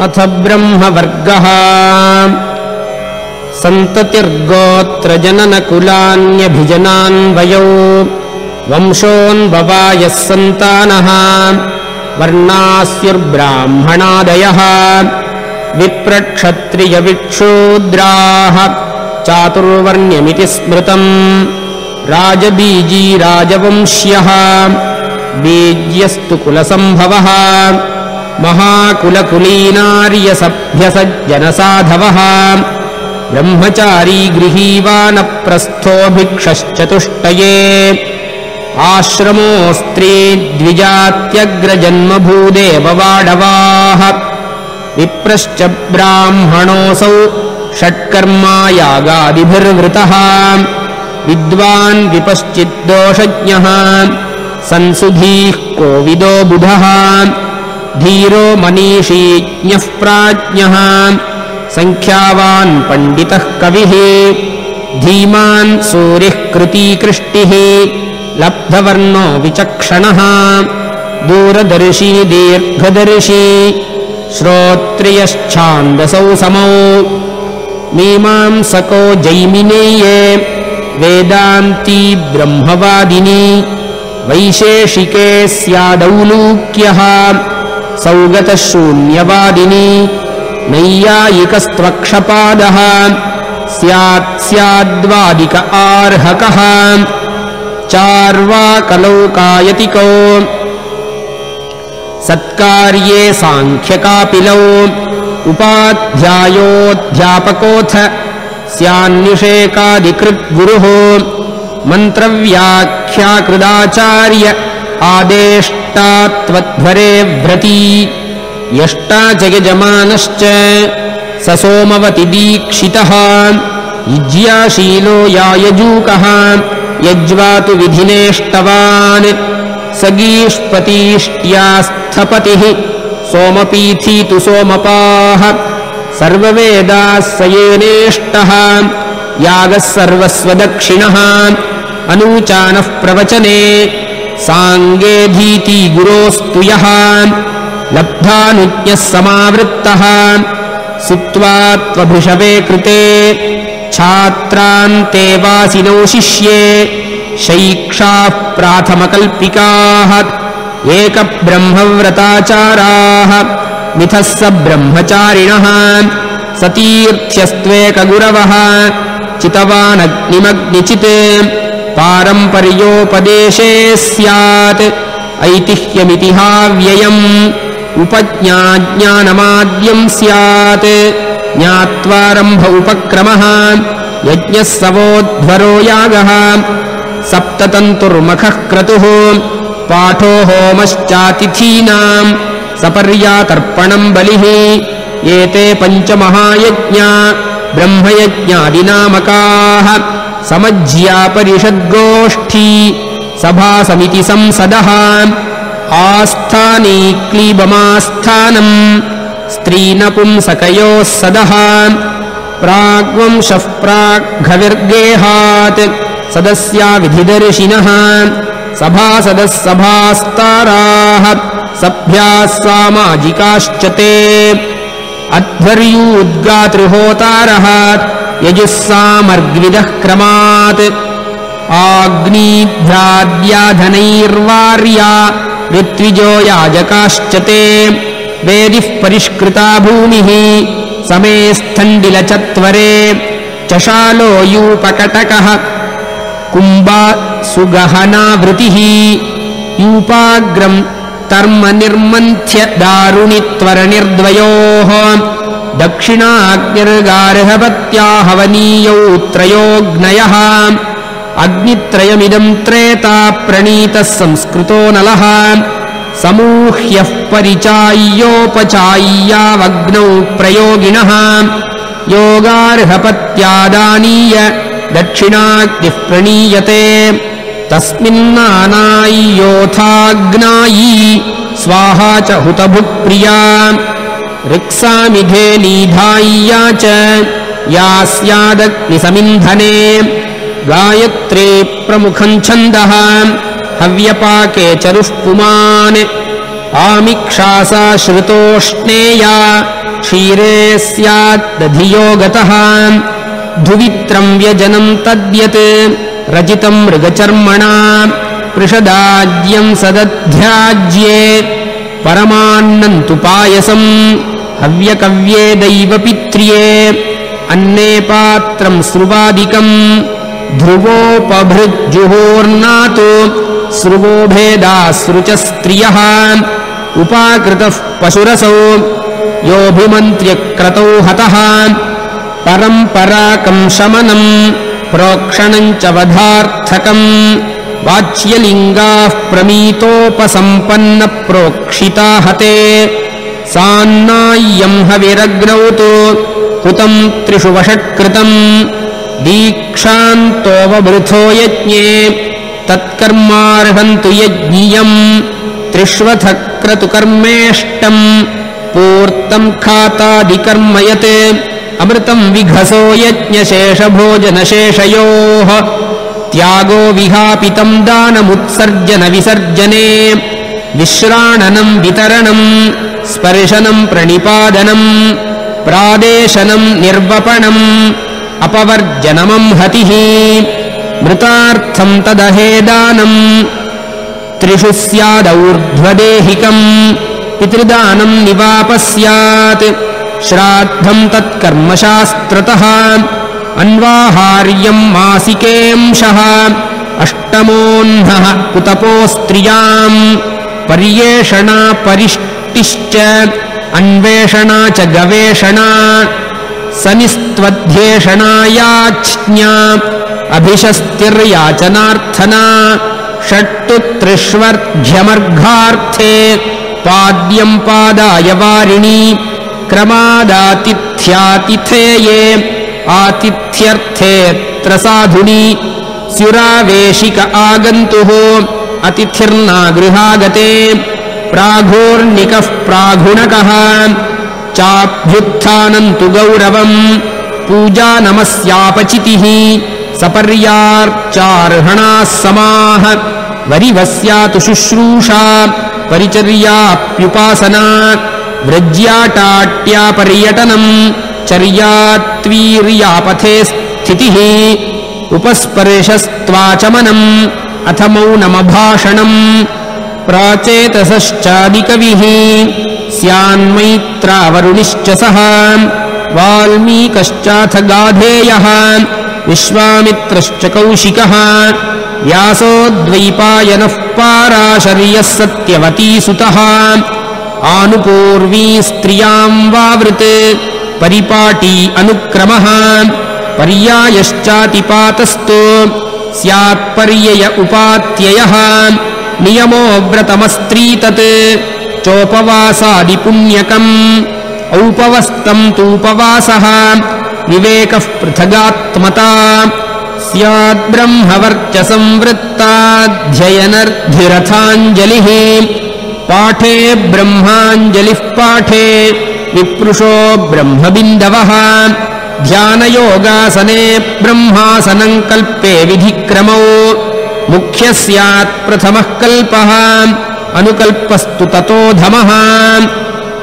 अथ ब्रह्मवर्गः। सन्ततिर्गोत्रजननकुलान्यभिजनान्वयौ। वंशोऽन्ववायः सन्तानः। वर्णास्युर्ब्राह्मणादयः। विप्रक्षत्रियविक्षूद्राः। चातुर्वर्ण्यमिति स्मृतम्। राजबीजी राजवंश्यः बीज्यस्तु कुलसम्भवः महाकुलकुलीनार्यसभ्यसज्जनसाधवः। ब्रह्मचारी गृहीवानप्रस्थो भिक्षश्चतुष्टये आश्रमोऽस्त्री द्विजात्यग्रजन्मभूदेववाडवाः विप्रश्च ब्राह्मणोऽसौ षट्कर्मायागादिभिर्वृतः। विद्वान् विपश्चिद्दोषज्ञः। संसुधीः कोविदो बुधः धीरो मनीषीज्ञः प्राज्ञः। सङ्ख्यावान् पण्डितः कविः। धीमान् सूरिः कृतीकृष्टिः। लब्धवर्णो विचक्षणः। दूरदर्शी दीर्घदर्शी। श्रोत्रियश्छान्दसौ समौ। मीमांसको जैमिनेये। वेदान्ती ब्रह्मवादिनी। वैशेषिके स्यादौलूक्यः सौगतशून्यवादिनी नैयायिकस्त्वक्षपादः। स्यात् स्याद्वादिक आर्हकः। चार्वाकलौकायतिकौ। सत्कार्ये साङ्ख्यकापिलौ उपाध्यायोऽध्यापकोऽथ स्यान्निषेकादिकृद्गुरुः मन्त्रव्याख्याकृदाचार्य आदेष्टा त्वध्वरे व्रती। यष्टा च यजमानश्च स सोमवति दीक्षितः युज्याशीलो यायजूकः। यज्वातु विधिनेष्टवान्। स गीष्पतीष्ट्यास्थपतिः सोमपीथी तु सोमपाः। सर्ववेदाः स येनेष्टः यागः सर्वस्वदक्षिणः। अनूचानः प्रवचने साङ्गेधीति गुरोस्तु यः। लब्धानुज्ञः समावृत्तः। सित्वा त्वभृषवे कृते छात्रान्ते वासिनौ शिष्ये शैक्षाः प्राथमकल्पिकाः। एकब्रह्मव्रताचाराः। मिथः स ब्रह्मचारिणः। सतीर्थ्यस्त्वेकगुरवः। चितवानग्निमग्निचित् पारम्पर्योपदेशे स्यात्। ऐतिह्यमितिहाव्ययम् उपज्ञाज्ञानमाद्यम् स्यात्। ज्ञात्वारम्भ उपक्रमः यज्ञः सवोध्वरो यागः। सप्ततन्तुर्मखः क्रतुः पाठो होमश्चातिथीनाम् सपर्यातर्पणम् बलिः। एते पञ्चमहायज्ञा ब्रह्मयज्ञादिनामकाः समज्या परिषद्गोष्ठी सभासमिति संसदः आस्थानी क्लीबमास्थानम् स्त्रीनपुंसकयोः सदः प्राग्वंशः प्राग्घविर्गेहात् सदस्या विधिदर्शिनः सभासदः सभास्ताराः सभ्याः सामाजिकाश्च ते अध्वर्यूद्गातृहोतारः यजुः सामर्ग्विदः क्रमात्। आग्नीभ्याद्याधनैर्वार्या ऋत्विजो याजकाश्च ते वेदिः परिष्कृता भूमिः समे स्थण्डिलचत्वरे। चशालो यूपकटकः कुम्बा सुगहनावृतिः। यूपाग्रम् तर्मनिर्मन्थ्य दारुणित्वरनिर्द्वयोः। दक्षिणाग्निर्गार्हपत्या हवनीयौ त्रयोऽग्नयः। अग्नित्रयमिदम् त्रेता प्रणीतः संस्कृतो नलः। समूह्यः परिचाय्योपचाय्यावग्नौ प्रयोगिणः योगार्हपत्यादानीय दक्षिणाग्निः प्रणीयते तस्मिन्नानाय्योथाग्नायी स्वाहा च हुतभुक्प्रिया ऋक्सामिधे निधाय्या च या स्यादग्निसमिन्धने। गायत्रे प्रमुखम् छन्दः हव्यपाके चरुः पुमान् आमिक्षासा श्रुतोष्णेया क्षीरे स्यात् दधियो गतः धुवित्रम् व्यजनम् तद्यत् रचितम् मृगचर्मणा पृषदाज्यम् सदध्याज्ये परमान्नम् तु पायसम् हव्यकव्ये दैवपित्र्ये अन्ने पात्रम् स्रुवादिकम् ध्रुवोपभृज्जुहोर्नातु स्रुवो भेदासृच स्त्रियः उपाकृतः पशुरसौ योऽभिमन्त्र्यक्रतौ हतः परम्पराकम् शमनम् प्रोक्षणम् च वधार्थकम्। वाच्यलिङ्गाः प्रमीतोपसम्पन्नप्रोक्षिता हते। सान्नाय्यम् हविरग्नौ तु हुतम् त्रिषु वषट्कृतम् दीक्षान्तोऽवभृथो यज्ञे। तत्कर्मार्हन्तु यज्ञियम्। त्रिष्वथ क्रतुकर्मेष्टम् पूर्तम् खातादिकर्म यत् अमृतम् विघसो यज्ञशेषभोजनशेषयोः। त्यागो विहापितम् दानमुत्सर्जन विसर्जने। विश्राणनम् वितरणम् स्पर्शनम् प्रणिपादनम् प्रादेशनम् निर्वपणम् अपवर्जनमम् हतिः। मृतार्थम् तदहेदानम् त्रिषु स्यादौर्ध्वदेहिकम् पितृदानम् निवापः स्यात् श्राद्धम् तत्कर्मशास्त्रतः। अन्वाहार्यम् मासिकेंशः अष्टमोह्नः कुतपोस्त्रियाम् पर्येषणा परिष्टिश्च। अन्वेषणा च गवेषणा। सनिस्त्वध्येषणायाज्ञा अभिशस्तिर्याचनार्थना षट्टु त्रिष्वर्घ्यमर्घार्थे पाद्यम् पादाय वारिणी क्रमादातिथ्यातिथेये आतिथ्यर्थेऽत्र साधुनि स्युरावेशिक आगन्तुः अतिथिर्नागृहागते प्राघोर्निकः प्राघुणकः चाभ्युत्थानम् तु गौरवम् पूजा नमस्यापचितिः सपर्यार्चार्हणाः समाः वरिवस्यातु शुश्रूषा परिचर्याप्युपासना व्रज्याटाट्यापर्यटनम् चर्यात्वीर्यापथे स्थितिः उपस्पर्शस्त्वाचमनम् अथ मौनमभाषणम् प्राचेतसश्चादिकविः स्यान्मैत्रावरुणिश्च सः वाल्मीकश्चाथ गाधेयः विश्वामित्रश्च कौशिकः व्यासोद्वैपायनः पाराशर्यः सत्यवतीसुतः आनुपूर्वी स्त्रियाम् वावृत् परिपाटी अनुक्रमः पर्यायश्चातिपातस्तु स्यात्पर्यय उपात्ययः नियमो व्रतमस्त्री तत् चोपवासादिपुण्यकम् औपवस्तम् तूपवासः विवेकः पृथगात्मता स्याद्ब्रह्मवर्चसंवृत्ताध्ययनर्धिरथाञ्जलिः पाठे ब्रह्माञ्जलिः पाठे विप्रुषो ब्रह्मबिन्दवः। ध्यानयोगासने ब्रह्मासनम् कल्पे विधिक्रमौ। मुख्यः स्यात् प्रथमः कल्पः। अनुकल्पस्तु ततोधमः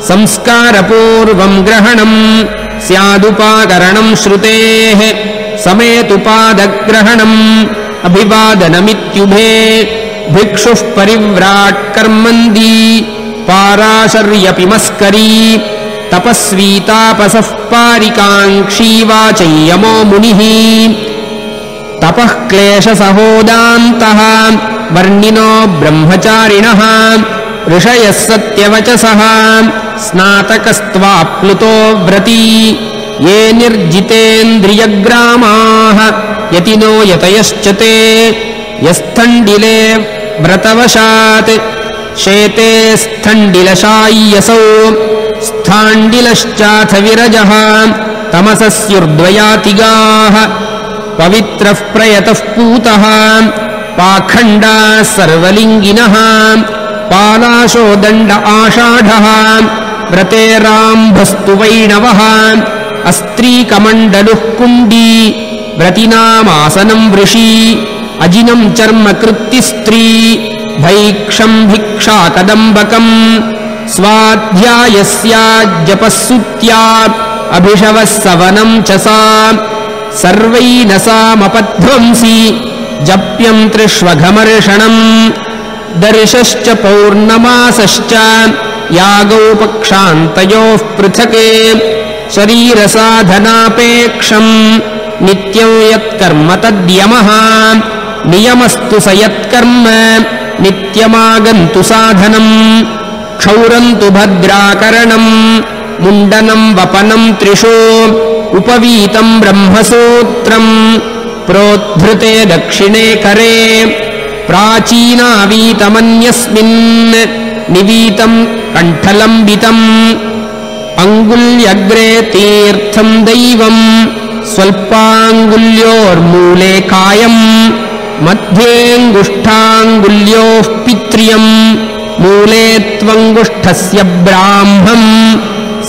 संस्कारपूर्वम् ग्रहणम् स्यादुपाकरणम् श्रुतेः। समेतुपादग्रहणम् अभिवादनमित्युभे भिक्षुः परिव्राट्कर्मन्दी पाराशर्यपि मस्करी तपस्वी तापसः पारिकाङ्क्षी वाचय्यमो मुनिः। तपः क्लेशसहोदान्तः वर्णिनो ब्रह्मचारिणः ऋषयः सत्यवचसः स्नातकस्त्वाप्लुतो व्रती। ये निर्जितेन्द्रियग्रामाः यतिनो यतयश्च ते यस्थण्डिले व्रतवशात्। शेते स्थण्डिलशाय्यसौ। स्थाण्डिलश्चाथ विरजः। तमसस्युर्द्वयातिगाः। पवित्रः प्रयतः पूतः। पाखण्डाः सर्वलिङ्गिनः। पालाशो दण्ड आषाढः। व्रते राम्भस्तु वैणवः। अस्त्रीकमण्डलुः कुण्डी। व्रतिनामासनम् वृषी अजिनम् चर्म कृत्तिस्त्री भैक्षम् भिक्षा कदम्बकम्। सुत्या अभिषवः सवनम् च सा। सर्वैनसामपध्वंसि जप्यम् त्रिष्वघमर्षणम्। दर्शश्च पौर्णमासश्च। यागौपक्षान्तयोः पृथक्। शरीरसाधनापेक्षम्। नित्यम् यत्कर्म तद्यमः नियमस्तु स यत्कर्म नित्यमागन्तु साधनम् क्षौरन्तु भद्राकरणम् मुण्डनम् वपनम् त्रिषु उपवीतम् ब्रह्मसूत्रम् प्रोद्धृते दक्षिणे करे प्राचीनावीतमन्यस्मिन् निवीतम् कण्ठलम्बितम् अङ्गुल्यग्रे तीर्थम् दैवम् स्वल्पाङ्गुल्योर्मूले कायम् मध्येऽङ्गुष्ठाङ्गुल्योः पित्र्यम् मूले त्वङ्गुष्ठस्य ब्राह्मम्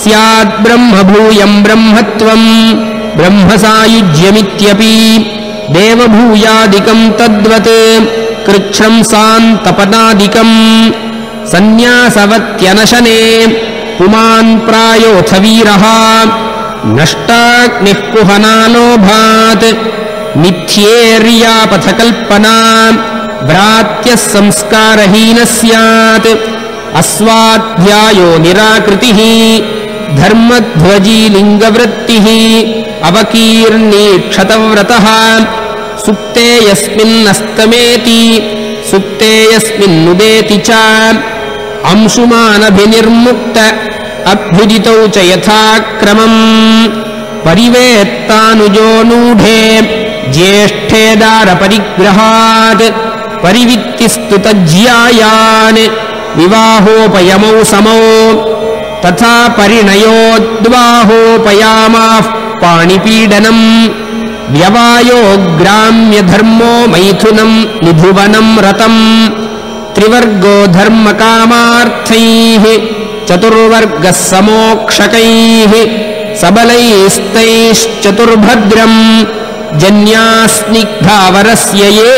स्याद्ब्रह्मभूयम् ब्रह्मत्वम् ब्रह्मसायुज्यमित्यपि देवभूयादिकम् तद्वत् कृच्छ्रंसान्तपदादिकम् सन्न्यासवत्यनशने पुमान् प्रायोऽथ वीरः नष्टाग्निः कुहनालोभात् मिथ्येर्यापथकल्पना भ्रात्यः संस्कारहीनः स्यात् अस्वाध्यायो निराकृतिः धर्मध्वजी लिङ्गवृत्तिः अवकीर्णी क्षतव्रतः सुप्ते यस्मिन्नस्तमेति सुप्ते यस्मिन्नुदेति च। अंशुमानभिनिर्मुक्त अभ्युदितौ च यथाक्रमम्। परिवेत्तानुजो नूढे ज्येष्ठे दारपरिग्रहात् परिवित्तिस्तु तज्ज्यायान् विवाहोपयमौ समौ तथा परिणयोद्वाहोपयामाः पाणिपीडनम् व्यवायो ग्राम्यधर्मो मैथुनम् निधुवनम् रतम् त्रिवर्गो धर्मकामार्थैः चतुर्वर्गः समोक्षकैः सबलैस्तैश्चतुर्भद्रम् जन्यास्निग्धावरस्य ये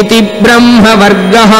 इति ब्रह्मवर्गः